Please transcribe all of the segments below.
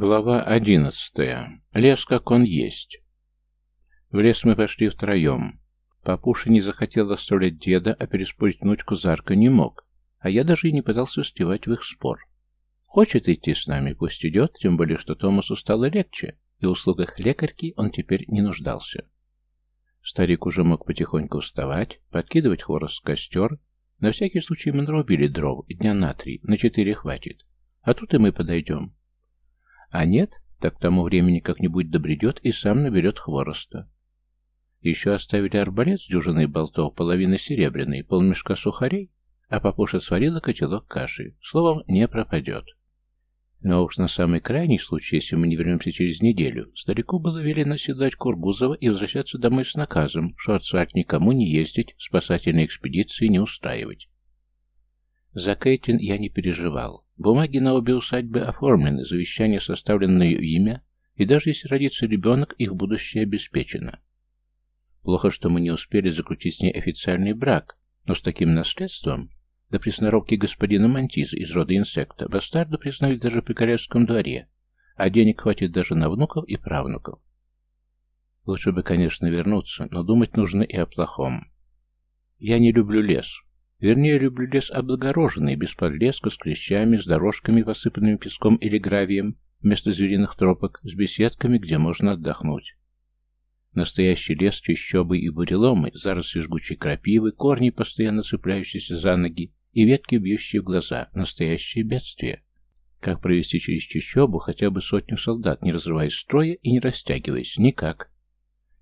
Глава одиннадцатая. Лес, как он есть. В лес мы пошли втроем. Папуша не захотел оставлять деда, а переспорить внучку Зарка не мог, а я даже и не пытался успевать в их спор. Хочет идти с нами, пусть идет, тем более, что Томасу стало легче, и в услугах лекарки он теперь не нуждался. Старик уже мог потихоньку вставать, подкидывать хворост в костер. На всякий случай мы нарубили дров, дня на три, на четыре хватит. А тут и мы подойдем. А нет, так к тому времени как-нибудь добредет и сам наберет хвороста. Еще оставили арбалет с дюжиной болтов, половина серебряной, полмешка сухарей, а папуша сварила котелок каши. Словом, не пропадет. Но уж на самый крайний случай, если мы не вернемся через неделю, старику было велено седлать Кургузова и возвращаться домой с наказом, что отцвать никому не ездить, спасательные экспедиции не устраивать. За Кейтлин я не переживал. Бумаги на обе усадьбы оформлены, завещание составлено на ее имя, и даже если родится ребенок, их будущее обеспечено. Плохо, что мы не успели закрутить с ней официальный брак, но с таким наследством, до при сноровке господина Мантиза из рода инсекта, бастарда признают даже при королевском дворе, а денег хватит даже на внуков и правнуков. Лучше бы, конечно, вернуться, но думать нужно и о плохом. Я не люблю лес. Вернее, люблю лес облагороженный, без подлеска, с клещами, с дорожками, посыпанными песком или гравием, вместо звериных тропок, с беседками, где можно отдохнуть. Настоящий лес, чащобы и буреломы, заросли жгучей крапивы, корни, постоянно цепляющиеся за ноги, и ветки, бьющие в глаза. Настоящее бедствие. Как провести через чащобу хотя бы сотню солдат, не разрываясь строя и не растягиваясь? Никак.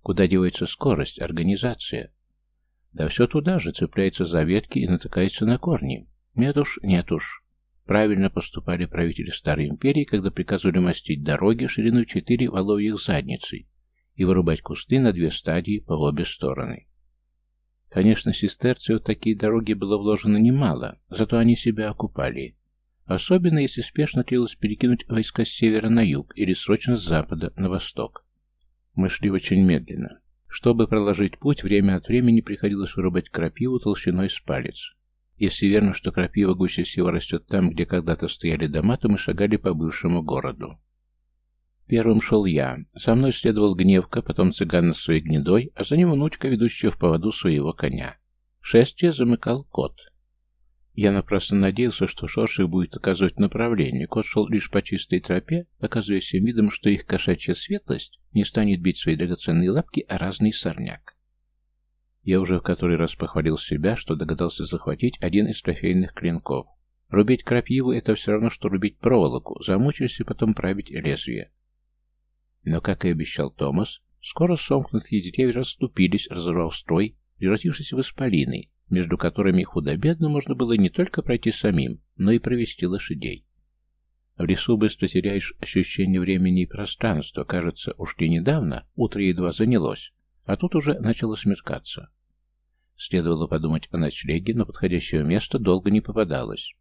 Куда девается скорость, организация? Да все туда же, цепляется за ветки и натыкается на корни. Нет уж, нет уж. Правильно поступали правители Старой Империи, когда приказывали мастить дороги шириной четыре воловьих задницей и вырубать кусты на две стадии по обе стороны. Конечно, сестерцев в такие дороги было вложено немало, зато они себя окупали. Особенно, если спешно требовалось перекинуть войска с севера на юг или срочно с запада на восток. Мы шли очень медленно. Чтобы проложить путь, время от времени приходилось вырубать крапиву толщиной с палец. Если верно, что крапива гуще всего растет там, где когда-то стояли дома, то мы шагали по бывшему городу. Первым шел я. За мной следовал Гневка, потом цыган на своей гнедой, а за ним внучка, ведущая в поводу своего коня. Шествие замыкал кот. Я напрасно надеялся, что Шоршик будет указывать направление. Кот шел лишь по чистой тропе, показывая всем видом, что их кошачья светлость не станет бить свои драгоценные лапки о разный сорняк. Я уже в который раз похвалил себя, что догадался захватить один из трофейных клинков. Рубить крапиву — это все равно, что рубить проволоку, замучишься потом править лезвие. Но, как и обещал Томас, скоро сомкнутые деревья расступились, разорвав строй, превратившись в исполины, между которыми худо-бедно можно было не только пройти самим, но и провести лошадей. В лесу быстро теряешь ощущение времени и пространства. Кажется, уж не недавно, утро едва занялось, а тут уже начало смеркаться. Следовало подумать о ночлеге, но подходящего места долго не попадалось.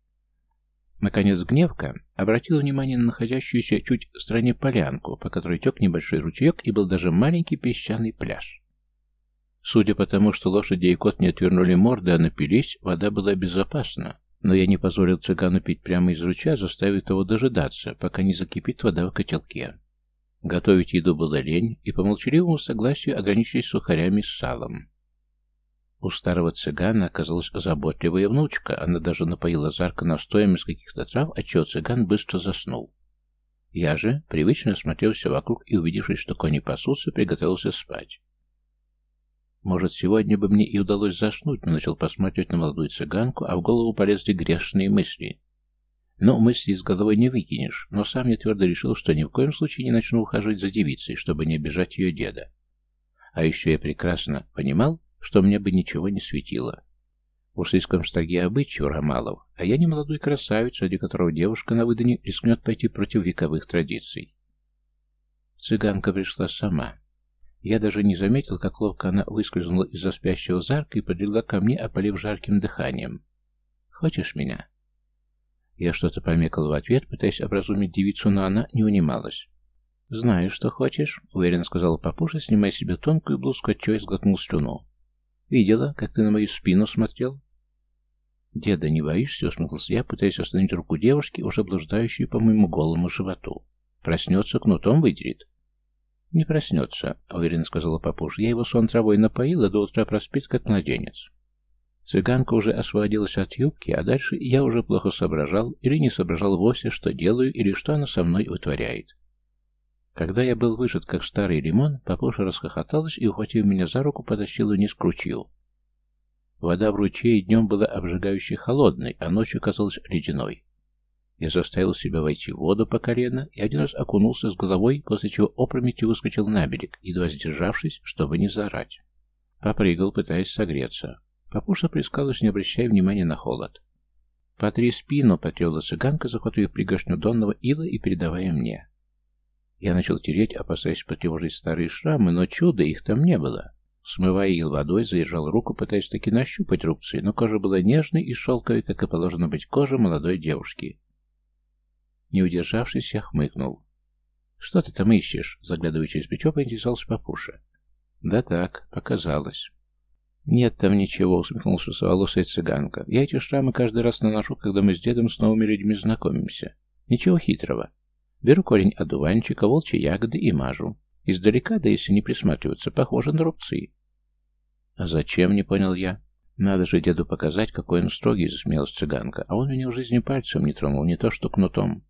Наконец Гневка обратил внимание на находящуюся чуть в стороне полянку, по которой тек небольшой ручеек и был даже маленький песчаный пляж. Судя по тому, что лошади и кот не отвернули морды, а напились, вода была безопасна, но я не позволил цыгану пить прямо из ручья, заставив его дожидаться, пока не закипит вода в котелке. Готовить еду было лень, и по молчаливому согласию ограничились сухарями с салом. У старого цыгана оказалась заботливая внучка, она даже напоила Зарка настоем из каких-то трав, отчего цыган быстро заснул. Я же, привычно смотрелся вокруг и, убедившись, что кони пасутся, приготовился спать. Может, сегодня бы мне и удалось заснуть, но начал посматривать на молодую цыганку, а в голову полезли грешные мысли. Но мысли из головы не выкинешь, но сам я твердо решил, что ни в коем случае не начну ухаживать за девицей, чтобы не обижать ее деда. А еще я прекрасно понимал, что мне бы ничего не светило. В услийском строге обычай у Ромалов, а я не молодой красавец, ради которого девушка на выдане рискнет пойти против вековых традиций. Цыганка пришла сама. Я даже не заметил, как ловко она выскользнула из-за спящего зарка и подлегла ко мне, опалив жарким дыханием. «Хочешь меня?» Я что-то помекал в ответ, пытаясь образумить девицу, но она не унималась. «Знаю, что хочешь», — уверенно сказала папуша, снимая себе тонкую блузку, отчего сглотнул слюну. Видела, как ты на мою спину смотрел? Деда, не боишься? Усмехнулся я, пытаясь остановить руку девушки, уже блуждающей по моему голому животу. Проснется, кнутом выдерет. «Не проснется», — уверенно сказала папуша. «Я его сон травой напоила, до утра проспит, как младенец». Цыганка уже освободилась от юбки, а дальше я уже плохо соображал или не соображал вовсе, что делаю или что она со мной утворяет. Когда я был выжат, как старый лимон, папуша расхохоталась и, ухватив меня за руку, потащила вниз к ручью. Вода в ручье днем была обжигающе холодной, а ночью казалась ледяной. Я заставил себя войти в воду по колено и один раз окунулся с головой, после чего опрометью выскочил на берег, едва сдержавшись, чтобы не заорать. Попрыгал, пытаясь согреться. Папуша плескалась, не обращая внимания на холод. «Потри спину», — потребовала цыганка, захватывая пригоршню донного ила и передавая мне. Я начал тереть, опасаясь потревожить старые шрамы, но чуда их там не было. Смывая ил водой, заезжал руку, пытаясь таки нащупать рубцы, но кожа была нежной и шелковой, как и положено быть коже молодой девушки. Не удержавшись, я хмыкнул. «Что ты там ищешь?» Заглядывая через плечо, поинтересовался папуша. «Да так, показалось». «Нет там ничего», — усмехнулся волосая цыганка. «Я эти шрамы каждый раз наношу, когда мы с дедом с новыми людьми знакомимся. Ничего хитрого. Беру корень одуванчика, волчьи ягоды и мажу. Издалека, да если не присматриваться, похоже на рубцы». «А зачем?» — не понял я. «Надо же деду показать, какой он строгий», — засмеялась цыганка. «А он меня в жизни пальцем не тронул, не то что кнутом».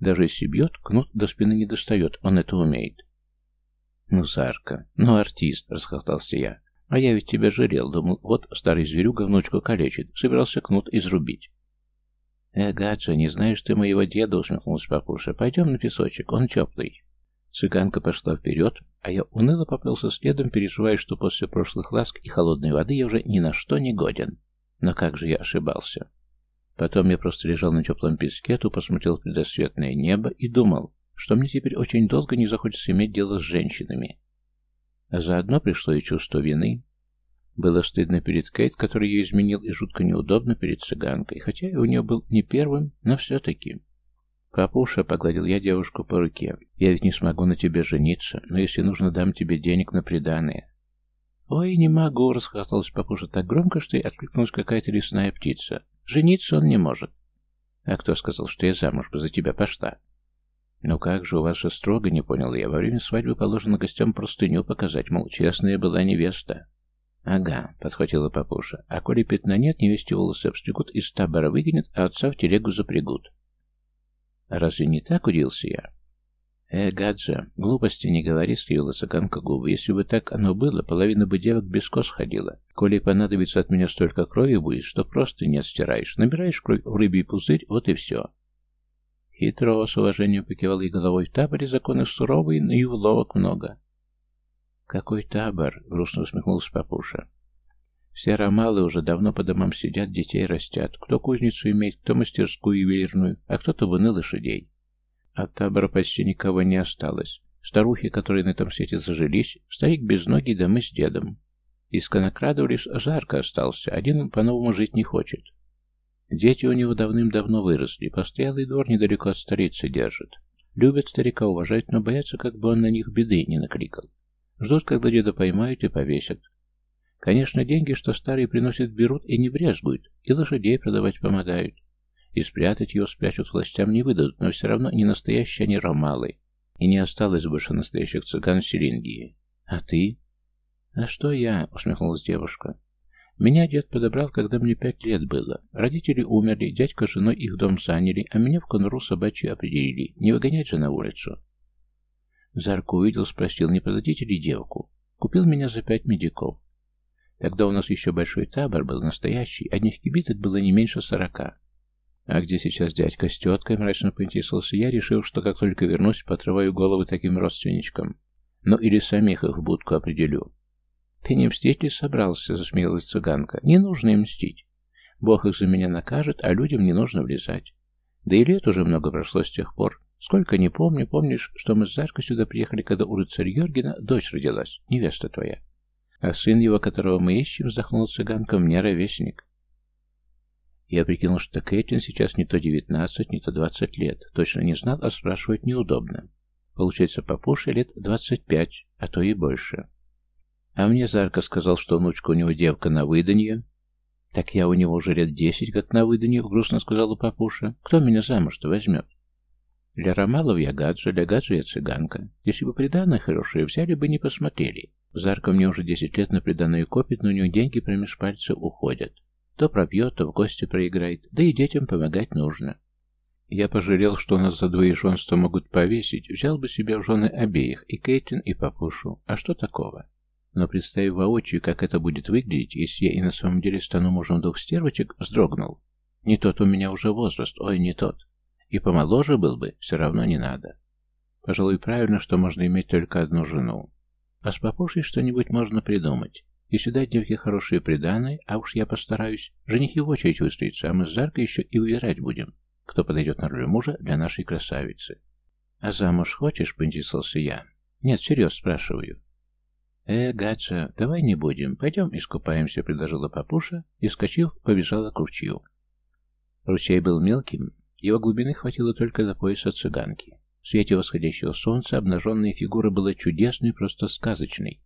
Даже если бьет, кнут до спины не достает, он это умеет. Ну, Сарка, ну, артист, расхохотался я. А я ведь тебя жалел, думал, вот старый зверюга внучку калечит, собирался кнут изрубить. «Э, гаджа, не знаешь ты моего деда?» — усмехнулся папуша. «Пойдем на песочек, он теплый». Цыганка пошла вперед, а я уныло поплелся следом, переживая, что после прошлых ласк и холодной воды я уже ни на что не годен. Но как же я ошибался? Потом я просто лежал на теплом песке, тупо смотрел в предосветное небо и думал, что мне теперь очень долго не захочется иметь дело с женщинами. А заодно пришло и чувство вины. Было стыдно перед Кейт, который ее изменил, и жутко неудобно перед цыганкой, хотя и у нее был не первым, но все-таки. «Папуша», — погладил я девушку по руке, — «я ведь не смогу на тебе жениться, но если нужно, дам тебе денег на приданое». «Ой, не могу», — расхохоталась папуша так громко, что и откликнулась какая-то лесная птица. Жениться он не может. А кто сказал, что я замуж бы за тебя пошла? Ну как же, у вас же строго, не понял я. Во время свадьбы положено гостям простыню показать, мол, честная была невеста. Ага, подхватила папуша. А коли пятна нет, невесте волосы обстригут, из табора выгонят, а отца в телегу запрягут. Разве не так, удивился я? «Э, Гаджа, глупости не говори», — скривила цыганка губы. «Если бы так оно было, половина бы девок без кос ходила. Коли понадобится от меня столько крови будет, что просто не отстираешь. Набираешь кровь в рыбий пузырь, вот и все». Хитро, с уважением покивал ей головой. В таборе законы суровые, но и уловок много. «Какой табор?» — грустно усмехнулся папуша. «Все ромалы уже давно по домам сидят, детей растят. Кто кузницу имеет, кто мастерскую ювелирную, а кто-то вны лошадей. От табора почти никого не осталось. Старухи, которые на этом свете зажились, старик без ноги, да мы с дедом. Из конокрадов лишь жарко остался, один он по-новому жить не хочет. Дети у него давным-давно выросли, постоялый двор недалеко от столицы держит. Любят старика уважать, но боятся, как бы он на них беды не накликал. Ждут, когда деда поймают и повесят. Конечно, деньги, что старые приносят, берут и не брезгуют, и лошадей продавать помогают. И спрятать его спрячут властям не выдадут, но все равно не настоящие они ромалы. И не осталось больше настоящих цыган Селингии. А ты? А что я? Усмехнулась девушка. Меня дед подобрал, когда мне пять лет было. Родители умерли, дядька с женой их дом заняли, а меня в конуру собачью определили. Не выгонять же на улицу. Зарку увидел, спросил, не продадите ли девку. Купил меня за пять медиков. Тогда у нас еще большой табор был настоящий, одних кибиток было не меньше сорока. «А где сейчас дядька с теткой?» — мрачно поинтересовался я, решил, что как только вернусь, потрываю головы таким родственничкам. Ну или самих их в будку определю. «Ты не мстить ли собрался?» — засмеялась цыганка. «Не нужно им мстить. Бог их за меня накажет, а людям не нужно влезать. Да и лет уже много прошло с тех пор. Сколько не помню, помнишь, что мы с Заркой сюда приехали, когда у рыцаря Йоргена дочь родилась, невеста твоя. А сын его, которого мы ищем, вздохнула цыганка, мне ровесник. Я прикинул, что Кэтлин сейчас не то девятнадцать, не то двадцать лет. Точно не знал, а спрашивать неудобно. Получается, папуше лет двадцать пять, а то и больше. А мне Зарка сказал, что внучка у него девка на выданье. Так я у него уже лет десять, как на выданье, грустно сказала папуша. Кто меня замуж-то возьмет? Для Ромалов я гаджа, для гаджа я цыганка. Если бы приданное хорошее взяли бы, не посмотрели. Зарка мне уже десять лет на приданное копит, но у него деньги промеж пальцев уходят. То пропьет, то в гости проиграет, да и детям помогать нужно. Я пожалел, что нас за двоеженство могут повесить, взял бы себе в жены обеих, и Кейтлин, и Папушу. А что такого? Но представив воочию, как это будет выглядеть, если я и на самом деле стану мужем двух стервочек, вздрогнул. Не тот у меня уже возраст, ой, не тот. И помоложе был бы, все равно не надо. Пожалуй, правильно, что можно иметь только одну жену. А с папушей что-нибудь можно придумать. Если дать девке хорошие приданые, а уж я постараюсь, женихи в очередь выстроятся, а мы с Заркой еще и уверять будем, кто подойдет на роль мужа для нашей красавицы. «А замуж хочешь?» — поинтересовался я. «Нет, серьезно спрашиваю». «Э, Гаджа, давай не будем. Пойдем искупаемся», — предложила папуша и, скачив, побежала к ручью. Ручей был мелким, его глубины хватило только до пояса цыганки. В свете восходящего солнца обнаженная фигура была чудесной, просто сказочной,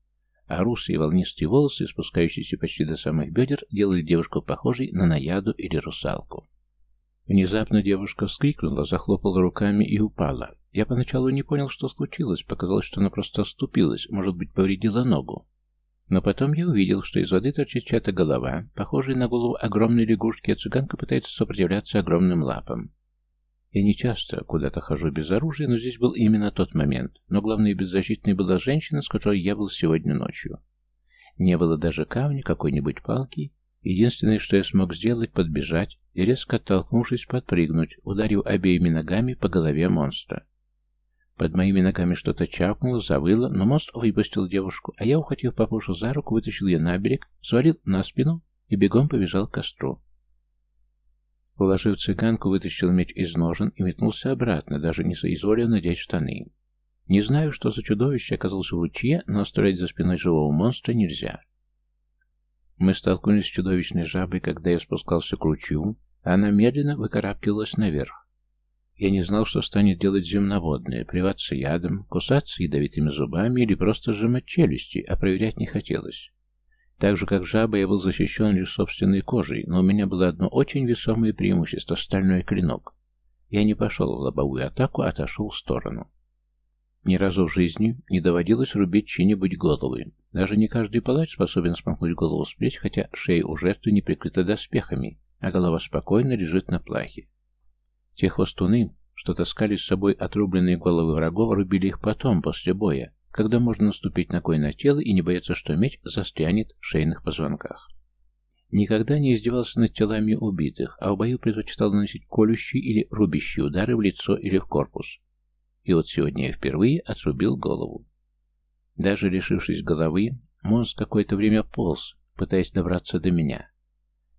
а русые волнистые волосы, спускающиеся почти до самых бедер, делали девушку похожей на наяду или русалку. Внезапно девушка вскрикнула, захлопала руками и упала. Я поначалу не понял, что случилось, показалось, что она просто оступилась, может быть, повредила ногу. Но потом я увидел, что из воды торчит чья-то голова, похожая на голову огромной лягушки, а цыганка пытается сопротивляться огромным лапам. Я не часто куда-то хожу без оружия, но здесь был именно тот момент. Но главной беззащитной была женщина, с которой я был сегодня ночью. Не было даже камня, какой-нибудь палки. Единственное, что я смог сделать, подбежать и, резко оттолкнувшись, подпрыгнуть, ударив обеими ногами по голове монстра. Под моими ногами что-то чапнуло, завыло, но мост выпустил девушку, а я, ухватив папушу за руку, вытащил ее на берег, свалил на спину и бегом побежал к костру. Положив цыганку, вытащил меч из ножен и метнулся обратно, даже не соизволив надеть штаны. Не знаю, что за чудовище оказалось в ручье, но оставлять за спиной живого монстра нельзя. Мы столкнулись с чудовищной жабой, когда я спускался к ручью, а она медленно выкарабкивалась наверх. Я не знал, что станет делать земноводное, плеваться ядом, кусаться ядовитыми зубами или просто сжимать челюсти, а проверять не хотелось. Так же, как жаба, я был защищен лишь собственной кожей, но у меня было одно очень весомое преимущество — стальной клинок. Я не пошел в лобовую атаку, а отошел в сторону. Ни разу в жизни не доводилось рубить чьи-нибудь головы. Даже не каждый палач способен смахнуть голову с плеч, хотя шея у жертвы не прикрыта доспехами, а голова спокойно лежит на плахе. Те хвостуны, что таскали с собой отрубленные головы врагов, рубили их потом, после боя, когда можно наступить ногой на тело и не бояться, что меч застрянет в шейных позвонках. Никогда не издевался над телами убитых, а в бою предпочитал наносить колющие или рубящие удары в лицо или в корпус. И вот сегодня я впервые отрубил голову. Даже лишившись головы, монстр какое-то время полз, пытаясь добраться до меня.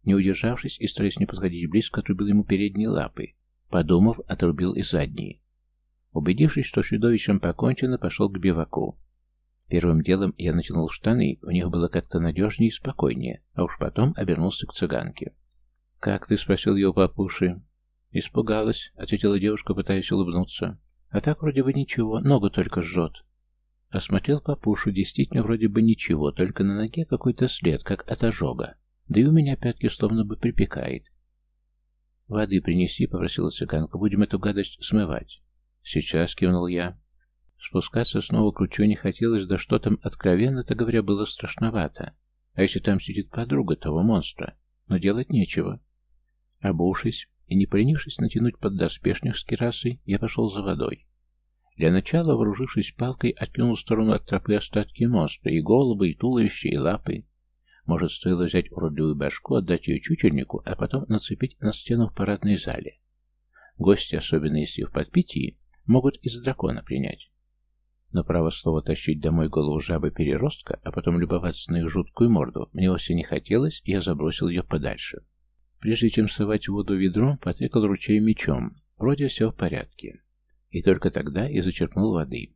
Не удержавшись и стараясь не подходить близко, отрубил ему передние лапы. Подумав, отрубил и задние. Убедившись, что с чудовищем покончено, пошел к биваку. Первым делом я натянул штаны, в них было как-то надежнее и спокойнее, а уж потом обернулся к цыганке. «Как ты?» — спросил его папуши. «Испугалась», — ответила девушка, пытаясь улыбнуться. «А так вроде бы ничего, ногу только жжет». Осмотрел папушу, действительно вроде бы ничего, только на ноге какой-то след, как от ожога. Да и у меня пятки словно бы припекает. «Воды принеси», — попросила цыганка, — «будем эту гадость смывать». «Сейчас», — кивнул я. Спускаться снова к ручью не хотелось, да что там, откровенно-то говоря, было страшновато. А если там сидит подруга того монстра? Но делать нечего. Обувшись и не принявшись натянуть поддоспешник с кирасой, я пошел за водой. Для начала, вооружившись палкой, откинул в сторону от тропы остатки моста, и головы, и туловище, и лапы. Может, стоило взять уродливую башку, отдать ее чучельнику, а потом нацепить на стену в парадной зале. Гости, особенно если в подпитии, Могут из дракона принять. Но право слово тащить домой голову жабы-переростка, а потом любоваться на их жуткую морду, мне вовсе не хотелось, и я забросил ее подальше. Прежде чем совать в воду ведро, потыкал ручей мечом. Вроде все в порядке. И только тогда я зачерпнул воды.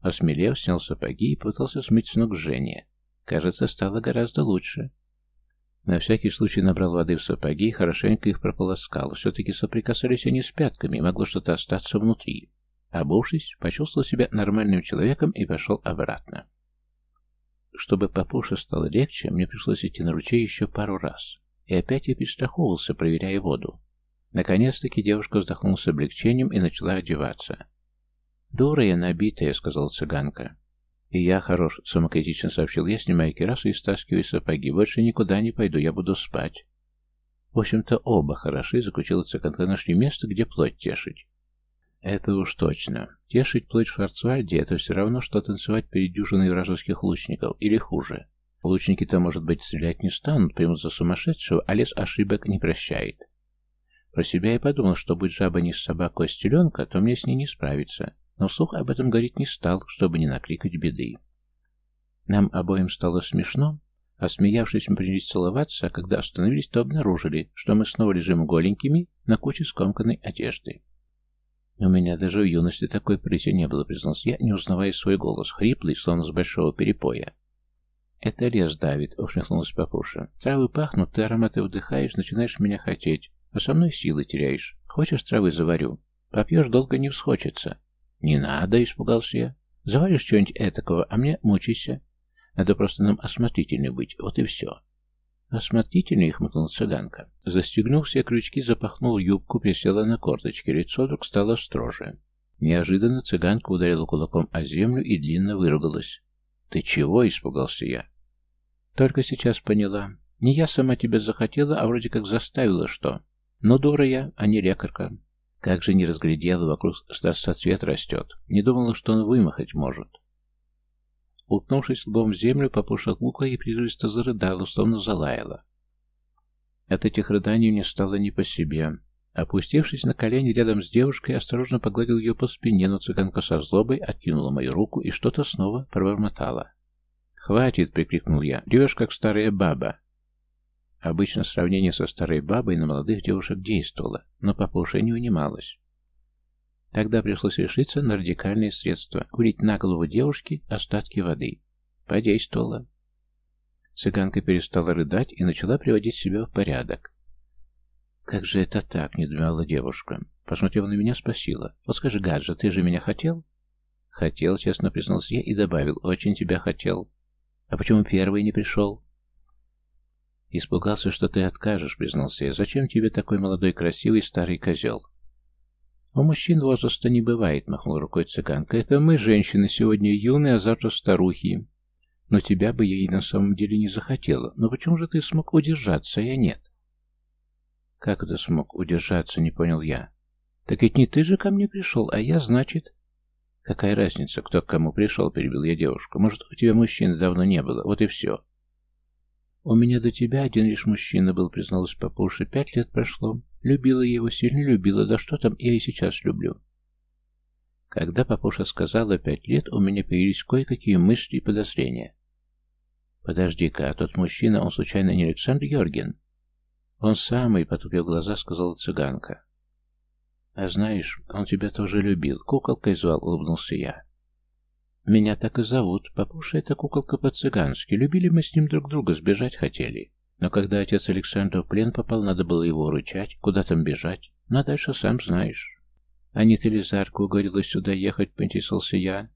Осмелев, снял сапоги и пытался смыть с ног жжение. Кажется, стало гораздо лучше. На всякий случай набрал воды в сапоги и хорошенько их прополоскал. Все-таки соприкасались они с пятками, могло что-то остаться внутри. Обувшись, почувствовал себя нормальным человеком и пошел обратно. Чтобы папуше стало легче, мне пришлось идти на ручей еще пару раз. И опять я перестраховывался, проверяя воду. Наконец-таки девушка вздохнула с облегчением и начала одеваться. «Дура я набитая», — сказала цыганка. «И я хорош», — самокритично сообщил я, снимая кирасу и стаскивая сапоги. «Больше никуда не пойду, я буду спать». «В общем-то, оба хороши», — заключила цыганка. «Нашли место, где плоть тешить». «Это уж точно. Тешить плоть в Шварцвальде — это все равно, что танцевать перед дюжиной вражеских лучников, или хуже. Лучники-то, может быть, стрелять не станут, примут за сумасшедшего, а лес ошибок не прощает. Про себя я подумал, что будь жаба не с собакой, а с то мне с ней не справиться но вслух об этом говорить не стал, чтобы не накликать беды. Нам обоим стало смешно, а смеявшись мы принялись целоваться, а когда остановились, то обнаружили, что мы снова лежим голенькими на куче скомканной одежды. У меня даже в юности такой прыти не было, признался я, не узнавая свой голос, хриплый, словно с большого перепоя. «Это лес давит», — усмехнулась папуша. «Травы пахнут, ты ароматы вдыхаешь, начинаешь меня хотеть, а со мной силы теряешь. Хочешь, травы заварю? Попьешь, долго не всхочется. «Не надо», — испугался я. «Заваришь что-нибудь этакого, а мне мучайся. Надо просто нам осмотрительны быть, вот и все». «Осмотрительный», — хмыкнула цыганка. Застегнул все крючки, запахнул юбку, присела на корточки, лицо вдруг стало строже. Неожиданно цыганка ударила кулаком о землю и длинно выругалась. «Ты чего?» — испугался я. «Только сейчас поняла. Не я сама тебя захотела, а вроде как заставила, что. Но дура я, а не лекарка. Как же не разглядела, вокруг соцвет растет. Не думала, что он вымахать может. Уткнувшись лбом в землю, попуша кукла и прерывисто зарыдала, словно залаяла. От этих рыданий мне стало не по себе. Опустившись на колени рядом с девушкой, осторожно погладил ее по спине, но цыганка со злобой откинула мою руку и что-то снова пробормотала. «Хватит!» — прикрикнул я. «Ревешь, как старая баба!» Обычно сравнение со старой бабой на молодых девушек действовало, но папуша не унималась. Тогда пришлось решиться на радикальные средства – улить на голову девушки остатки воды. Подействовало. Цыганка перестала рыдать и начала приводить себя в порядок. «Как же это так?» – не думала девушка. Посмотрев на меня, спросила. «Вот скажи, Гаджа, ты же меня хотел?» «Хотел», — честно признался я и добавил. «Очень тебя хотел». «А почему первый не пришел?» «Испугался, что ты откажешь», — признался я. «Зачем тебе такой молодой, красивый старый козел?» «У мужчин возраста не бывает», — махнул рукой цыганка. «Это мы, женщины, сегодня юные, а завтра старухи. Но тебя бы я и на самом деле не захотела. Но почему же ты смог удержаться, а я нет?» «Как это смог удержаться?» — не понял я. «Так ведь не ты же ко мне пришел, а я, значит...» «Какая разница, кто к кому пришел?» — перебил я девушку. «Может, у тебя мужчины давно не было, вот и все». «У меня до тебя один лишь мужчина был», — призналась папуша. «Пять лет прошло. Любила я его, сильно любила. Да что там, я и сейчас люблю». Когда папуша сказала «пять лет», у меня появились кое-какие мысли и подозрения. «Подожди-ка, а тот мужчина, он случайно не Александр Йорген?» «Он самый», — потупив глаза, сказала цыганка. «А знаешь, он тебя тоже любил. Куколкой звал», — улыбнулся я. Меня так и зовут. Папуша — это куколка по-цыгански. Любили мы с ним друг друга, сбежать хотели. Но когда отец Александра в плен попал, надо было его урычать. Куда там бежать? Ну, а дальше сам знаешь. А не ты ли Зарка уговорила сюда ехать, поинтересовался я.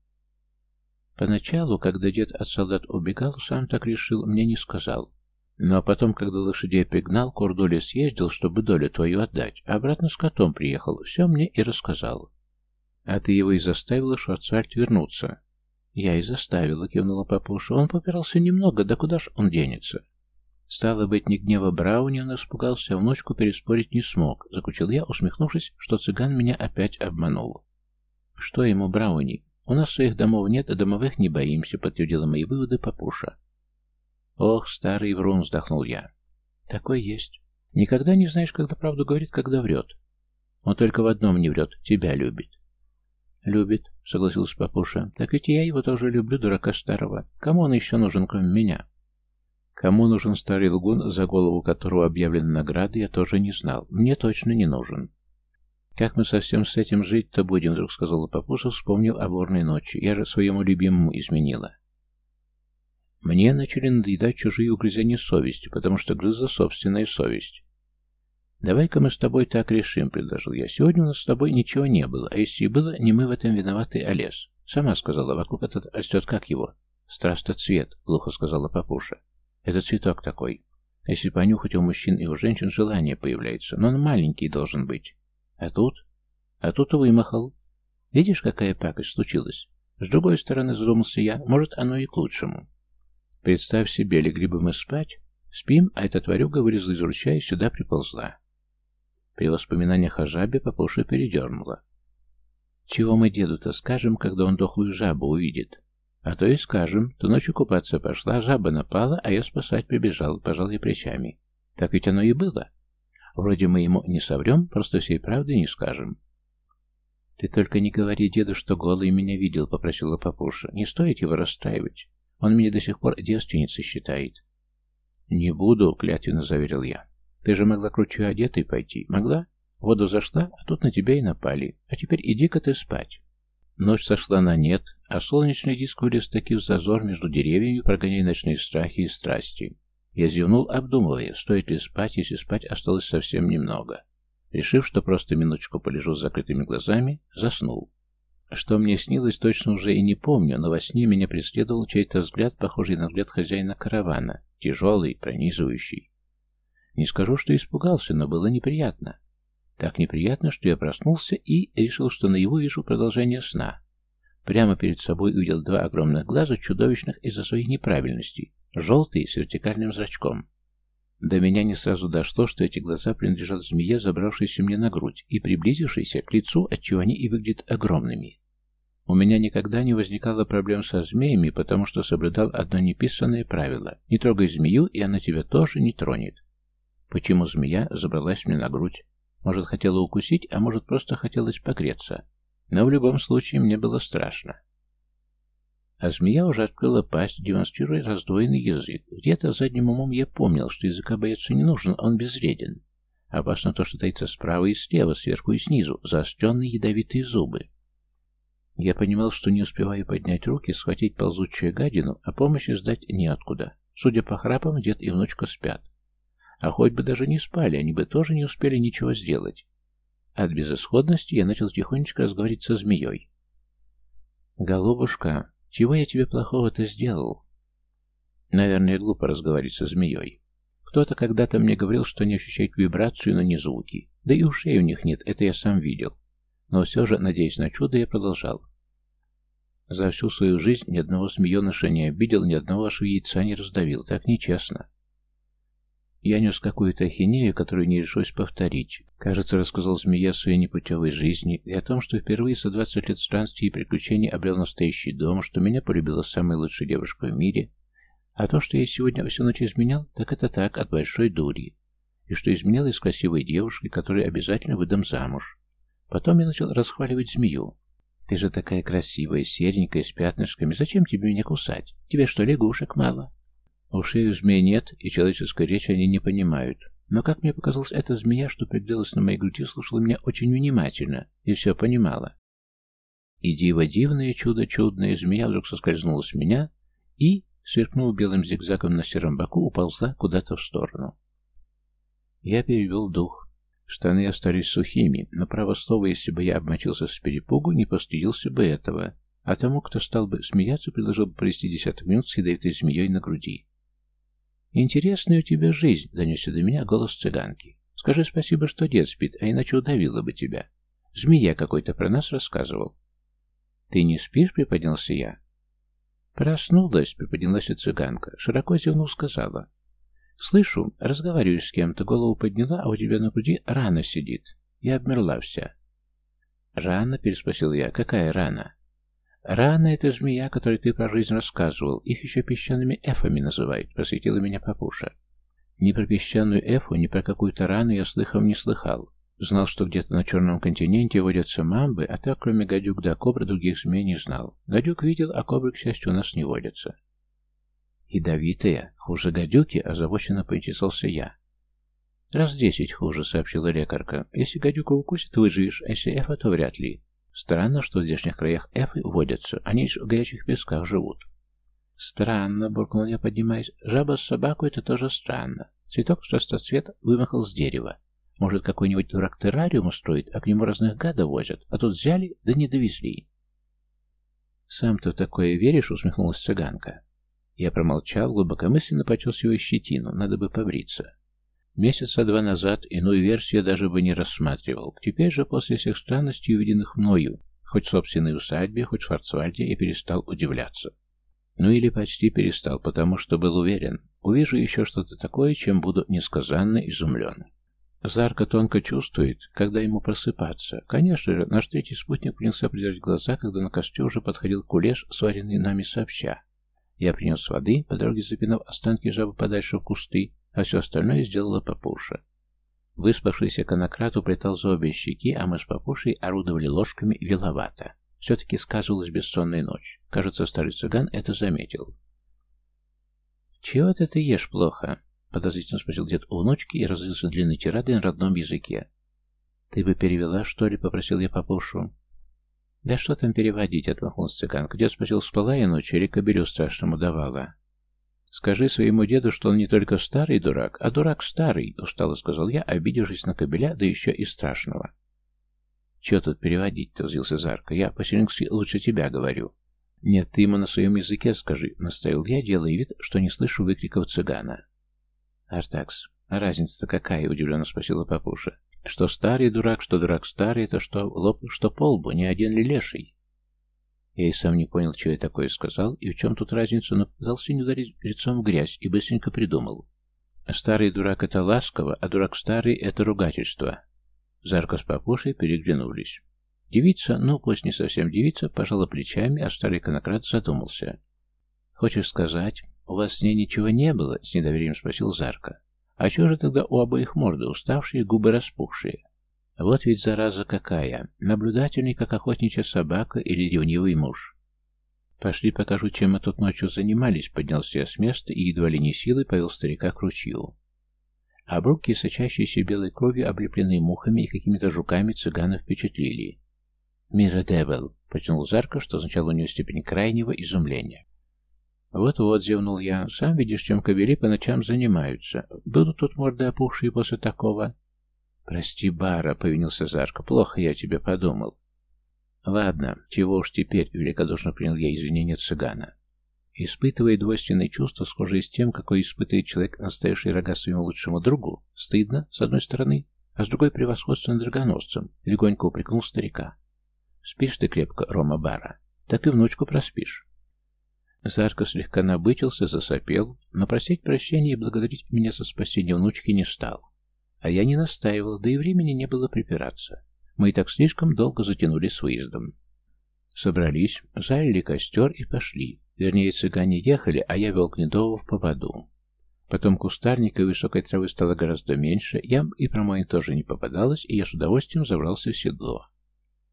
Поначалу, когда дед от солдат убегал, сам так решил, мне не сказал. Ну а потом, когда лошадей пригнал, к Ордуле съездил, чтобы долю твою отдать, а обратно с котом приехал, все мне и рассказал. А ты его и заставила Шварцвальд вернуться. «Я и заставила», — кивнула папуша. «Он попирался немного, да куда ж он денется?» Стало быть, не гнева Брауни он испугался, а внучку переспорить не смог, заключил я, усмехнувшись, что цыган меня опять обманул. «Что ему, Брауни? У нас своих домов нет, а домовых не боимся», — подтвердила мои выводы папуша. «Ох, старый врун», — вздохнул я. «Такой есть. Никогда не знаешь, когда правду говорит, когда врет. Он только в одном не врет — тебя любит». «Любит», — согласился папуша. «Так ведь я его тоже люблю, дурака старого. Кому он еще нужен, кроме меня?» Кому нужен старый лгун, за голову которого объявлены награды, я тоже не знал. Мне точно не нужен. «Как мы совсем с этим жить-то будем?» — вдруг сказала папуша, вспомнил о бурной ночи. «Я же своему любимому изменила». Мне начали надоедать чужие угрызения совести, потому что грызла собственная совесть. «Давай-ка мы с тобой так решим», — предложил я. «Сегодня у нас с тобой ничего не было, а если и было, не мы в этом виноваты, а лес». Сама сказала, вокруг этот растет как его? «Страстоцвет», — глухо сказала папуша. «Это цветок такой. Если понюхать у мужчин и у женщин желание появляется, но он маленький должен быть. А тут? А тут вымахал. Видишь, какая пакость случилась? С другой стороны, задумался я, может, оно и к лучшему. Представь себе, легли бы мы спать, спим, а эта тварюга вылезла из ручья и сюда приползла. При воспоминаниях о жабе Папуша передернула. Чего мы деду-то скажем, когда он дохлую жабу увидит? А то и скажем, то ночью купаться пошла, жаба напала, а я спасать прибежал, пожал я плечами. Так ведь оно и было. Вроде мы ему не соврем, просто всей правды не скажем. «Ты только не говори деду, что голый меня видел», — попросила папуша. «Не стоит его расстраивать. Он меня до сих пор девственницей считает». «Не буду», — клятвенно заверил я. «Ты же могла к ручью одетой пойти. Могла? воду зашла, а тут на тебя и напали. А теперь иди-ка ты спать». Ночь сошла на нет, а солнечный диск вылез таки в зазор между деревьями, прогоняя ночные страхи и страсти. Я зевнул, обдумывая, стоит ли спать, если спать осталось совсем немного. Решив, что просто минуточку полежу с закрытыми глазами, заснул. Что мне снилось, точно уже и не помню, но во сне меня преследовал чей-то взгляд, похожий на взгляд хозяина каравана, тяжелый, пронизывающий. Не скажу, что испугался, но было неприятно. Так неприятно, что я проснулся и решил, что наяву вижу продолжение сна. Прямо перед собой увидел два огромных глаза, чудовищных из-за своих неправильностей, желтые с вертикальным зрачком. До меня не сразу дошло, что эти глаза принадлежат змее, забравшейся мне на грудь, и приблизившейся к лицу, отчего они и выглядят огромными. У меня никогда не возникало проблем со змеями, потому что соблюдал одно неписанное правило. Не трогай змею, и она тебя тоже не тронет. Почему змея забралась мне на грудь? Может, хотела укусить, а может, просто хотелось погреться. Но в любом случае мне было страшно. А змея уже открыла пасть, демонстрируя раздвоенный язык. Где-то задним умом я помнил, что языка бояться не нужен, он безвреден. Опасно то, что таится справа и слева, сверху и снизу, заостренные ядовитые зубы. Я понимал, что не успеваю поднять руки, схватить ползучую гадину, а помощи сдать неоткуда. Судя по храпам, дед и внучка спят. А хоть бы даже не спали, они бы тоже не успели ничего сделать. От безысходности я начал тихонечко разговаривать со змеей. «Голубушка, чего я тебе плохого-то сделал?» Наверное, глупо разговаривать со змеей. Кто-то когда-то мне говорил, что не ощущает вибрацию, но не звуки. Да и ушей у них нет, это я сам видел. Но все же, надеясь на чудо, я продолжал. За всю свою жизнь ни одного змееныша не обидел, ни одного вашего яйца не раздавил. Так нечестно. Я нес какую-то ахинею, которую не решусь повторить. Кажется, рассказал змея о своей непутевой жизни и о том, что впервые за 20 лет странствий и приключений обрел настоящий дом, что меня полюбила самая лучшая девушка в мире, а то, что я сегодня всю ночь изменял, так это так, от большой дури. И что изменял из красивой девушки, которую обязательно выдам замуж. Потом я начал расхваливать змею. «Ты же такая красивая, серенькая, с пятнышками. Зачем тебе меня кусать? Тебе что, лягушек мало?» Ушей у змей нет, и человеческой речи они не понимают. Но, как мне показалось, эта змея, что пригрелась на моей груди, слушала меня очень внимательно и все понимала. И диво дивное чудо чудное, змея вдруг соскользнула с меня и, сверкнув белым зигзагом на сером боку, уползла куда-то в сторону. Я перевел дух. Штаны остались сухими, но право слово, если бы я обмочился с перепугу, не постыдился бы этого. А тому, кто стал бы смеяться, предложил бы провести десяток минут с ядовитой змеей на груди. «Интересная у тебя жизнь», — донесся до меня голос цыганки. «Скажи спасибо, что дед спит, а иначе удавила бы тебя. Змея какой-то про нас рассказывал». «Ты не спишь?» — приподнялся я. «Проснулась», — приподнялась цыганка. Широко зевнув, сказала. «Слышу, разговариваю с кем-то, голову подняла, а у тебя на груди рана сидит. Я обмерла вся». «Рана?» — переспросил я. «Какая рана?» «Рана — это змея, которой ты про жизнь рассказывал. Их еще песчаными эфами называют», — просветила меня папуша. Ни про песчаную эфу, ни про какую-то рану я слыхом не слыхал. Знал, что где-то на Черном континенте водятся мамбы, а так, кроме гадюк да кобры, других змей не знал. Гадюк видел, а кобры, к счастью, у нас не водятся. «Ядовитая? Хуже гадюки?» — озабоченно поинтересовался я. «Раз десять хуже», — сообщила лекарка. «Если гадюка укусит, выживешь, а если эфа, то вряд ли. Странно, что в здешних краях эфы водятся, они лишь в горячих песках живут. Странно, буркнул я, поднимаясь. Жаба с собакой — это тоже странно. Цветок шестоцвет вымахал с дерева. Может, какой-нибудь дурак террариум устроит, а к нему разных гадов возят, а тут взяли, да не довезли. «Сам-то такое веришь?» — усмехнулась цыганка. Я промолчал, глубокомысленно почес его щетину, надо бы побриться. Месяца два назад иную версию даже бы не рассматривал. Теперь же, после всех странностей, увиденных мною, хоть в собственной усадьбе, хоть в Шварцвальде, я перестал удивляться. Ну или почти перестал, потому что был уверен, увижу еще что-то такое, чем буду несказанно изумлен. Зарка тонко чувствует, когда ему просыпаться. Конечно же, наш третий спутник принялся придержать глаза, когда на костре уже подходил кулеш, сваренный нами сообща. Я принес воды, по дороге запинав останки жабы подальше в кусты, а все остальное сделала папуша. Выспавшийся конократ уплетал за обе щеки, а мы с папушей орудовали ложками виловато. Все-таки сказывалась бессонная ночь. Кажется, старый цыган это заметил. «Чего ты ты ешь плохо?» Подозрительно спросил дед у внучки и разлился длинной тирадой на родном языке. «Ты бы перевела, что ли?» — попросил я папушу. «Да что там переводить?» — отмахнулся цыганка. Дед спросил, спала я ночью или кобелю страшному давала. «Скажи своему деду, что он не только старый дурак, а дурак старый», — устало сказал я, обидевшись на кобеля, да еще и страшного. «Че тут переводить-то?» — взвился Зарка. «Я по-селенски лучше тебя говорю». «Нет, ты ему на своем языке скажи», — наставил я, делая вид, что не слышу выкриков цыгана. «Артакс, а разница-то какая?» — удивленно спросила папуша. «Что старый дурак, что дурак старый, это что лоб, что полбу, не один ли леший?» Я и сам не понял, что я такое сказал, и в чем тут разница, но пытался не ударить лицом в грязь и быстренько придумал. Старый дурак — это ласково, а дурак старый — это ругательство. Зарка с папушей переглянулись. Девица, ну, пусть не совсем девица, пожала плечами, а старый конократ задумался. «Хочешь сказать, «У вас с ней ничего не было?» — с недоверием спросил Зарка. «А чего же тогда у обоих морды уставшие, губы распухшие?» «Вот ведь зараза какая! Наблюдательный, как охотничья собака или ревнивый муж!» «Пошли покажу, чем мы тут ночью занимались», — поднялся я с места и едва ли не силой повел старика к ручью. Обрубки, сочащиеся белой кровью, облепленные мухами и какими-то жуками, цыгана впечатлили. «Мира Девил», — протянул Зарка, что означало у него степень крайнего изумления. «Вот-вот», — зевнул я, — «сам видишь, чем кобели по ночам занимаются. Будут тут морды опухшие после такого». «Прости, Бара», — повинился Зарка, — «плохо я тебе подумал». «Ладно, чего уж теперь», — великодушно принял я извинения цыгана. Испытывая двойственные чувства, схожие с тем, какое испытывает человек, настоящий рога своему лучшему другу, стыдно, с одной стороны, а с другой превосходство над драгоносцем, легонько упрекнул старика. «Спишь ты крепко, Рома Бара, так и внучку проспишь». Зарка слегка набычился, засопел, но просить прощения и благодарить меня за спасение внучки не стал. А я не настаивал, да и времени не было припираться. Мы и так слишком долго затянули с выездом. Собрались, залили костер и пошли. Вернее, цыгане ехали, а я вел Гнедову в поводу. Потом кустарника и высокой травы стало гораздо меньше, ям и промоин тоже не попадалось, и я с удовольствием забрался в седло.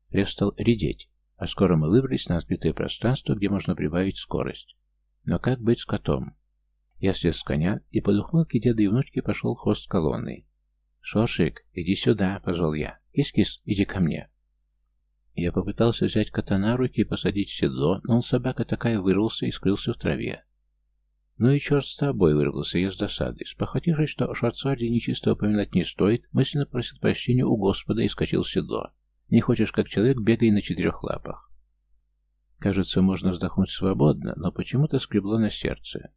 Лес стал редеть. А скоро мы выбрались на открытое пространство, где можно прибавить скорость. Но как быть с котом? Я слез с коня и под ухмылки деда и внучки пошел хвост колонны. «Шошик, иди сюда», — позвал я. «Кис-кис, иди ко мне». Я попытался взять кота на руки и посадить в седло, но он, собака такая, вырвался и скрылся в траве. «Ну и черт с тобой!» — вырвался я с досады. Спохватившись, что о Шварцвальде нечисто упоминать не стоит, мысленно просил прощения у Господа и скачал в седло. Не хочешь, как человек, бегай на четырех лапах. Кажется, можно вздохнуть свободно, но почему-то скребло на сердце.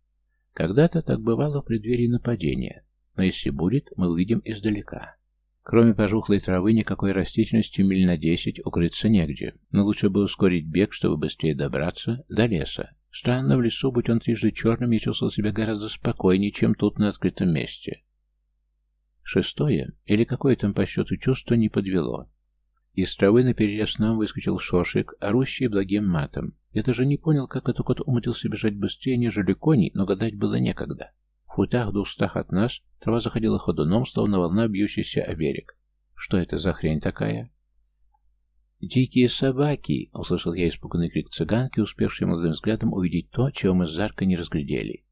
Когда-то так бывало в преддверии нападения, но если будет, мы увидим издалека. Кроме пожухлой травы, никакой растительности миль на десять укрыться негде, но лучше бы ускорить бег, чтобы быстрее добраться до леса. Странно, в лесу, будь он трижды черным, я чувствовал себя гораздо спокойнее, чем тут на открытом месте. Шестое, или какое там по счету чувство, не подвело. Из травы наперерез нам выскочил шошик, орущий благим матом. Я даже не понял, как этот кот умудрился бежать быстрее, нежели кони, но гадать было некогда. В футах двухстах от нас трава заходила ходуном, словно волна, бьющаяся о берег. Что это за хрень такая? «Дикие собаки!» — услышал я испуганный крик цыганки, успевший молодым взглядом увидеть то, чего мы с Зарко не разглядели.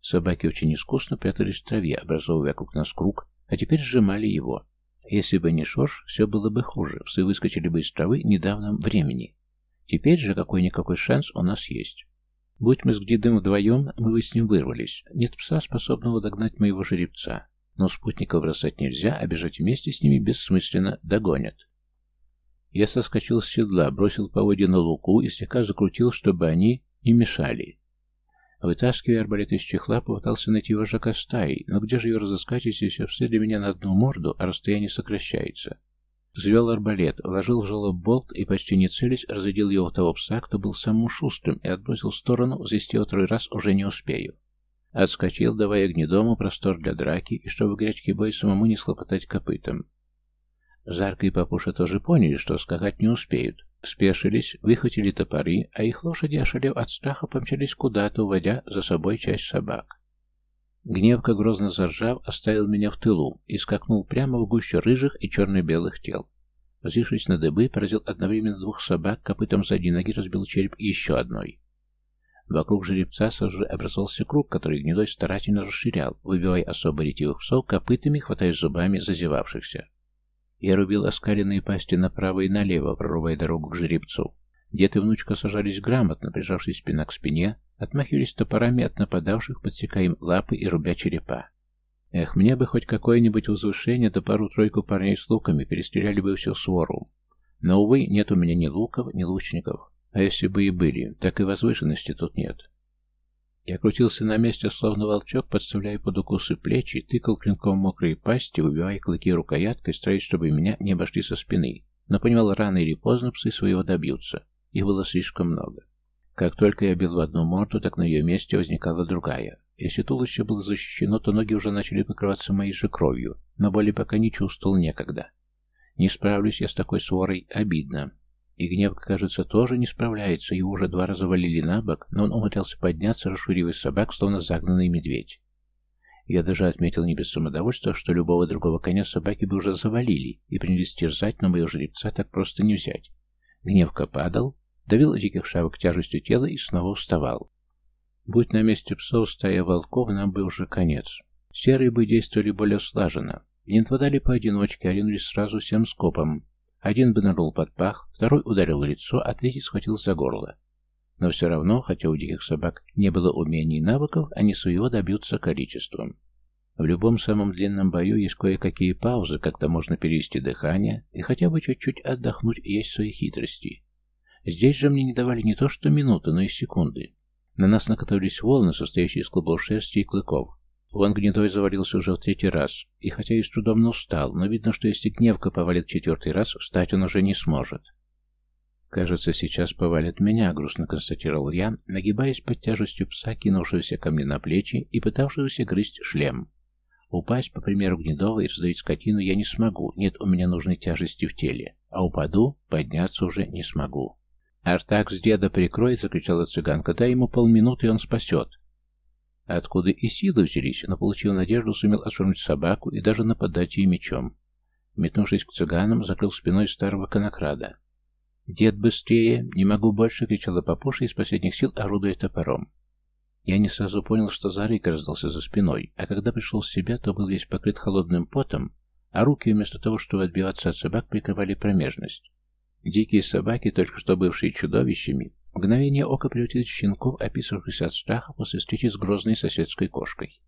Собаки очень искусно прятались в траве, образовывая вокруг нас круг, а теперь сжимали его. Если бы не Шош, все было бы хуже. Псы выскочили бы из травы недавнем времени. Теперь же какой-никакой шанс у нас есть. Будь мы с Гдидом вдвоем, мы бы с ним вырвались. Нет пса, способного догнать моего жеребца. Но спутников бросать нельзя, а бежать вместе с ними бессмысленно догонят. Я соскочил с седла, бросил поводья на луку и слегка закрутил, чтобы они не мешали. Вытаскивая арбалет из чехла, попытался найти вожака стаи, но где же ее разыскать, если все псы для меня на одну морду, а расстояние сокращается? Взвел арбалет, вложил в жало болт и, почти не целясь, разрядил его того пса, кто был самым шустрым, и отбросил в сторону, взвести второй раз уже не успею. Отскочил, давая огнедому простор для драки, и чтобы в горячке бой самому не схлопотать копытом. Зарка и Папуша тоже поняли, что скакать не успеют. Спешились, выхватили топоры, а их лошади, ошалев от страха, помчались куда-то, уводя за собой часть собак. Гневка, грозно заржав, оставил меня в тылу и скакнул прямо в гущу рыжих и черно-белых тел. Взившись на дыбы, поразил одновременно двух собак, копытом сзади ноги разбил череп еще одной. Вокруг жеребца сразу же образовался круг, который гнедой старательно расширял, выбивая особо ретивых псов копытами, хватая зубами зазевавшихся. Я рубил оскаленные пасти направо и налево, прорубая дорогу к жеребцу. Дед и внучка сажались грамотно, прижавшись спина к спине, отмахивались топорами от нападавших, подсекая им лапы и рубя черепа. Эх, мне бы хоть какое-нибудь возвышение, да пару-тройку парней с луками, перестреляли бы всю свору. Но, увы, нет у меня ни луков, ни лучников. А если бы и были, так и возвышенности тут нет. Я крутился на месте, словно волчок, подставляя под укусы плечи, тыкал клинком мокрые пасти, выбивая клыки рукояткой, стараясь, чтобы меня не обошли со спины. Но понимал, рано или поздно псы своего добьются. Их было слишком много. Как только я бил в одну морду, так на ее месте возникала другая. Если туловище было защищено, то ноги уже начали покрываться моей же кровью, но боли пока не чувствовал некогда. Не справлюсь я с такой сворой, обидно. И Гневка, кажется, тоже не справляется, его уже два раза валили на бок, но он умудрялся подняться, расшуривая собак, словно загнанный медведь. Я даже отметил не без самодовольства, что любого другого коня собаки бы уже завалили и принялись терзать, но моего жеребца так просто не взять. Гневка падал, давил диких шавок тяжестью тела и снова вставал. Будь на месте псов стая волков, нам бы уже конец. Серые бы действовали более слаженно. Не нападали поодиночке, а ринулись сразу всем скопом, один бы нырнул под пах, второй ударил в лицо, а третий схватил за горло. Но все равно, хотя у диких собак не было умений и навыков, они своего добьются количеством. В любом самом длинном бою есть кое-какие паузы, когда можно перевести дыхание и хотя бы чуть-чуть отдохнуть, есть свои хитрости. Здесь же мне не давали не то что минуты, но и секунды. На нас накатывались волны, состоящие из клубов шерсти и клыков. Вон гнедой завалился уже в третий раз, и хотя и с трудом но устал, но видно, что если гневка повалит четвертый раз, встать он уже не сможет. «Кажется, сейчас повалит меня», — грустно констатировал я, нагибаясь под тяжестью пса, кинувшегося ко мне на плечи и пытавшегося грызть шлем. Упасть, по примеру Гнедова, и раздавить скотину я не смогу, нет у меня нужной тяжести в теле, а упаду, подняться уже не смогу. «Артак с деда прикрой!» — закричала цыганка. «Дай ему полминуты, и он спасет!» Откуда и силы взялись, но, получив надежду, сумел отшвырнуть собаку и даже нападать ей мечом. Метнувшись к цыганам, закрыл спиной старого конокрада. «Дед, быстрее! Не могу больше!» — кричала папуша из последних сил, орудуя топором. Я не сразу понял, что Зарик раздался за спиной, а когда пришел в себя, то был весь покрыт холодным потом, а руки вместо того, чтобы отбиваться от собак, прикрывали промежность. Дикие собаки, только что бывшие чудовищами, Мгновение ока превратились в щенков, описавшихся от страха после встречи с грозной соседской кошкой.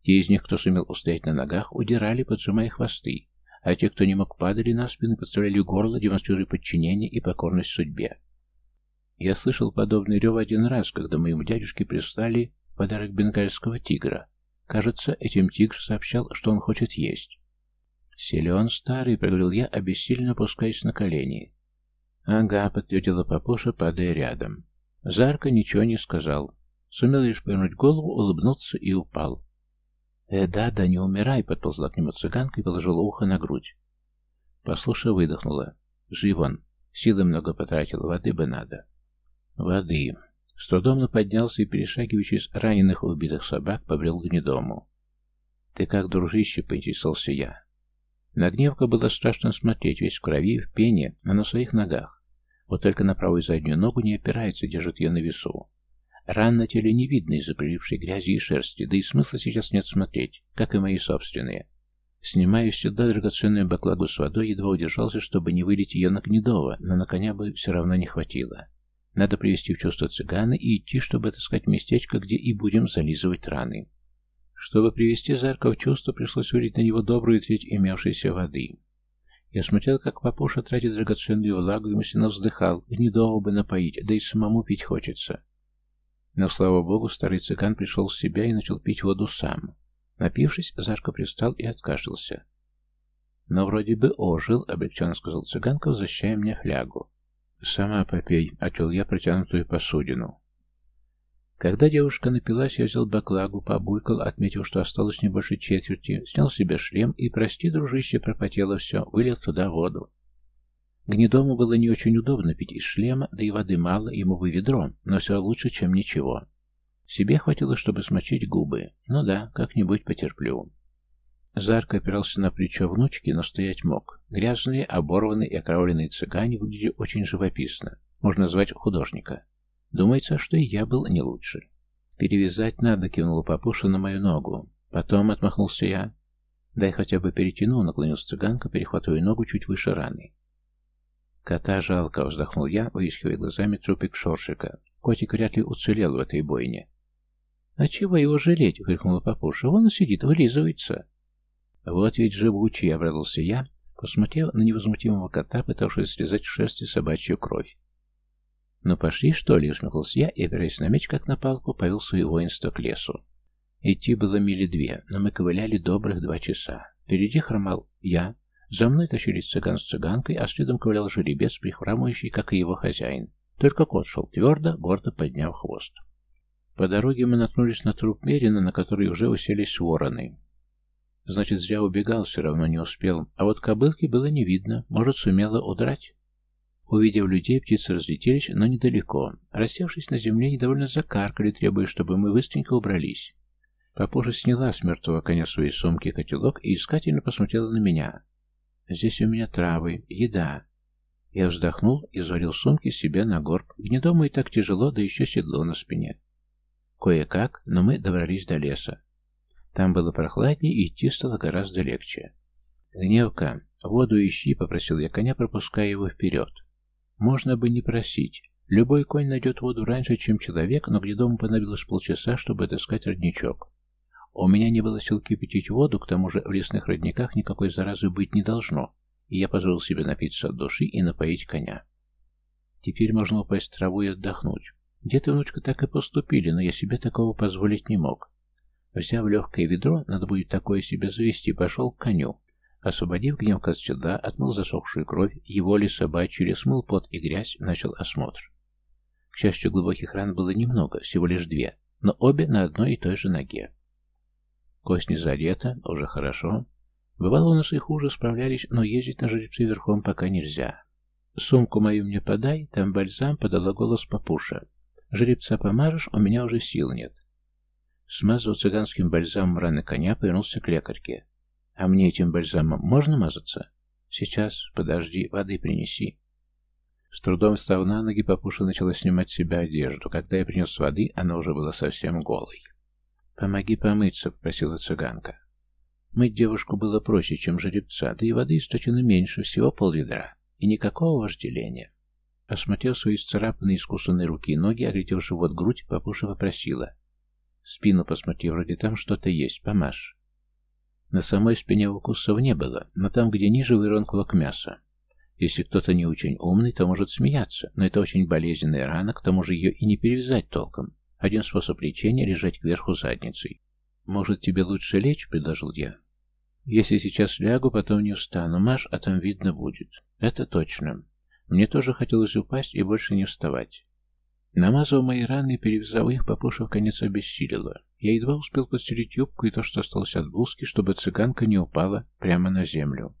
Те из них, кто сумел устоять на ногах, удирали, поджимая хвосты, а те, кто не мог, падали на спину и подставляли горло, демонстрируя подчинение и покорность судьбе. Я слышал подобный рев один раз, когда моему дядюшке прислали подарок бенгальского тигра. Кажется, этим тигр сообщал, что он хочет есть. «Силен старый», — проговорил я, обессиленно опускаясь на колени. «Ага», — подтвердила папуша, падая рядом. Зарка ничего не сказал. Сумел лишь повернуть голову, улыбнуться и упал. «Э, да, да, не умирай», — подползла к нему цыганка и положила ухо на грудь. Послуша выдохнула. «Жив он. Силы много потратил, воды бы надо». «Воды». С трудом поднялся и, перешагивая через раненых и убитых собак, побрел к гнедому. «Ты как, дружище?» — поинтересовался я. На гневка было страшно смотреть, весь в крови, в пене, а на своих ногах. Вот только на правую заднюю ногу не опирается, держит ее на весу. Ран на теле не видно из-за прилившей грязи и шерсти, да и смысла сейчас нет смотреть, как и мои собственные. Снимаю сюда драгоценную баклагу с водой, едва удержался, чтобы не вылить ее на Гнедова, но на коня бы все равно не хватило. Надо привести в чувство цыгана и идти, чтобы отыскать местечко, где и будем зализывать раны. Чтобы привести Зарка в чувство, пришлось вылить на него добрую треть имевшейся воды. Я смотрел, как папуша тратит драгоценную влагу и мысленно вздыхал, гнедого бы напоить, да и самому пить хочется. Но, слава богу, старый цыган пришел в себя и начал пить воду сам. Напившись, Зашка пристал и откашлялся. «Но вроде бы ожил», — облегченно сказал цыганка, возвращая мне флягу. «Сама попей», — отвел я протянутую посудину. Когда девушка напилась, я взял баклагу, побулькал, отметил, что осталось не больше четверти, снял себе шлем и, прости, дружище, пропотело все, вылил туда воду. Гнедому было не очень удобно пить из шлема, да и воды мало, ему бы ведром, но все лучше, чем ничего. Себе хватило, чтобы смочить губы. Ну да, как-нибудь потерплю. Зарко опирался на плечо внучки, но стоять мог. Грязные, оборванные и окровавленные цыгане выглядели очень живописно. Можно назвать художника. Думается, что и я был не лучше. «Перевязать надо», — кивнула папуша на мою ногу. Потом отмахнулся я. «Дай хотя бы перетяну», — наклонился цыганка, перехватывая ногу чуть выше раны. «Кота жалко», — вздохнул я, выискивая глазами трупик шоршика. Котик вряд ли уцелел в этой бойне. «А чего его жалеть?» — выкрикнула папуша. «Вон он сидит, вылизывается». «Вот ведь живучий!» — обрадовался я, посмотрев на невозмутимого кота, пытавшегося слезать в шерсти собачью кровь. «Ну пошли, что ли?» — усмехнулся я и, опираясь на меч, как на палку, повел свое воинство к лесу. Идти было мили две, но мы ковыляли добрых два часа. Впереди хромал я, за мной тащились цыган с цыганкой, а следом ковылял жеребец, прихрамывающий, как и его хозяин. Только кот шел твердо, гордо подняв хвост. По дороге мы наткнулись на труп Мерина, на который уже уселись вороны. Значит, зря убегал, все равно не успел. А вот кобылки было не видно, может, сумела удрать. Увидев людей, птицы разлетелись, но недалеко. Рассевшись на земле, недовольно закаркали, требуя, чтобы мы быстренько убрались. Папуша сняла с мертвого коня свои сумки котелок и искательно посмотрела на меня. «Здесь у меня травы, еда». Я вздохнул и заварил сумки себе на горб. Гнедому и так тяжело, да еще седло на спине. Кое-как, но мы добрались до леса. Там было прохладнее, и идти стало гораздо легче. «Гневка, воду ищи», — попросил я коня, пропуская его вперед. Можно бы не просить. Любой конь найдет воду раньше, чем человек, но где дому понадобилось полчаса, чтобы отыскать родничок. У меня не было сил кипятить воду, к тому же в лесных родниках никакой заразы быть не должно, и я позволил себе напиться от души и напоить коня. Теперь можно упасть в траву и отдохнуть. Дед и внучка так и поступили, но я себе такого позволить не мог. Взяв легкое ведро, надо будет такое себе завести, пошел к коню. Освободив гнев от седла, отмыл засохшую кровь, его ли собачью или смыл пот и грязь, начал осмотр. К счастью, глубоких ран было немного, всего лишь две, но обе на одной и той же ноге. Кость не задета, уже хорошо. Бывало, у нас и хуже справлялись, но ездить на жеребце верхом пока нельзя. «Сумку мою мне подай, там бальзам», — подала голос папуша. «Жеребца помажешь, у меня уже сил нет». Смазывал цыганским бальзамом раны коня, повернулся к лекарке. А мне этим бальзамом можно мазаться? Сейчас, подожди, воды принеси. С трудом встав на ноги, папуша начала снимать с себя одежду. Когда я принес воды, она уже была совсем голой. «Помоги помыться», — попросила цыганка. Мыть девушку было проще, чем жеребца, да и воды источено меньше, всего пол-ведра, и никакого вожделения. Осмотрев свои сцарапанные искусанные руки и ноги, оглядев живот грудь, папуша попросила. «Спину посмотри, вроде там что-то есть, помажь». На самой спине укусов не было, но там, где ниже, выронкало мясо. Если кто-то не очень умный, то может смеяться, но это очень болезненная рана, к тому же ее и не перевязать толком. Один способ лечения — лежать кверху задницей. «Может, тебе лучше лечь?» — предложил я. «Если сейчас лягу, потом не встану. Маш, а там видно будет». «Это точно. Мне тоже хотелось упасть и больше не вставать. Намазав мои раны и перевязав их, папуша в конец обессилила. Я едва успел подстелить юбку и то, что осталось от блузки, чтобы цыганка не упала прямо на землю.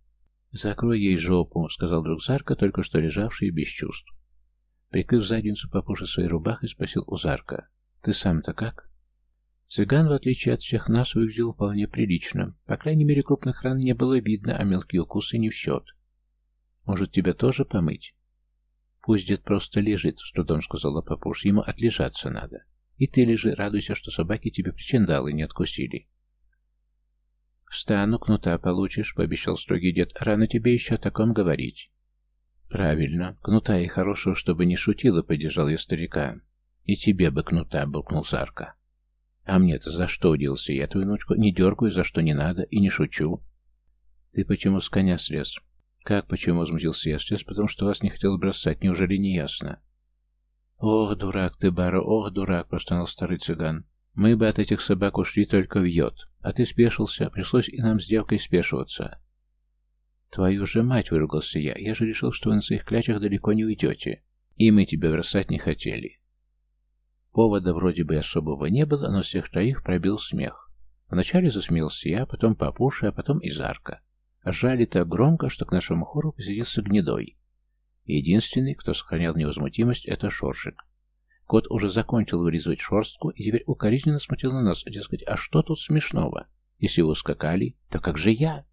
«Закрой ей жопу», — сказал друг Зарка, только что лежавший без чувств. Прикрыв задницу папуши своей рубахой, спросил у Зарка. «Ты сам-то как?» Цыган, в отличие от всех нас, выглядел вполне прилично. По крайней мере, крупных ран не было видно, а мелкие укусы не в счет. «Может, тебя тоже помыть?» «Пусть дед просто лежит», — с трудом сказала папуш. «Ему отлежаться надо. И ты лежи, радуйся, что собаки тебе причиндалы не откусили». «Встану, кнута получишь», — пообещал строгий дед. «Рано тебе еще о таком говорить». «Правильно. Кнута и хорошего, чтобы не шутила», — поддержал я старика. «И тебе бы кнута», — буркнул Зарка. «А мне-то за что удился я твою внучку? Не дергаю, за что не надо, и не шучу». «Ты почему с коня слез?» «Как, почему?» — возмутился я. «Слез, потому что вас не хотел бросать. Неужели не ясно?» «Ох, дурак ты, Бара, ох, дурак!» — простонал старый цыган. «Мы бы от этих собак ушли только в йод, а ты спешился, пришлось и нам с девкой спешиваться». «Твою же мать!» — выругался я. «Я же решил, что вы на своих клячах далеко не уйдете. И мы тебя бросать не хотели». Повода вроде бы особого не было, но всех троих пробил смех. Вначале засмеялся я, потом Папуша, а потом Изарка. Ржали так громко, что к нашему хору присоединился гнедой. Единственный, кто сохранял невозмутимость, это Шоршик. Кот уже закончил вырезать шорстку и теперь укоризненно смотрел на нас, дескать, а что тут смешного? Если вы ускакали, то как же я?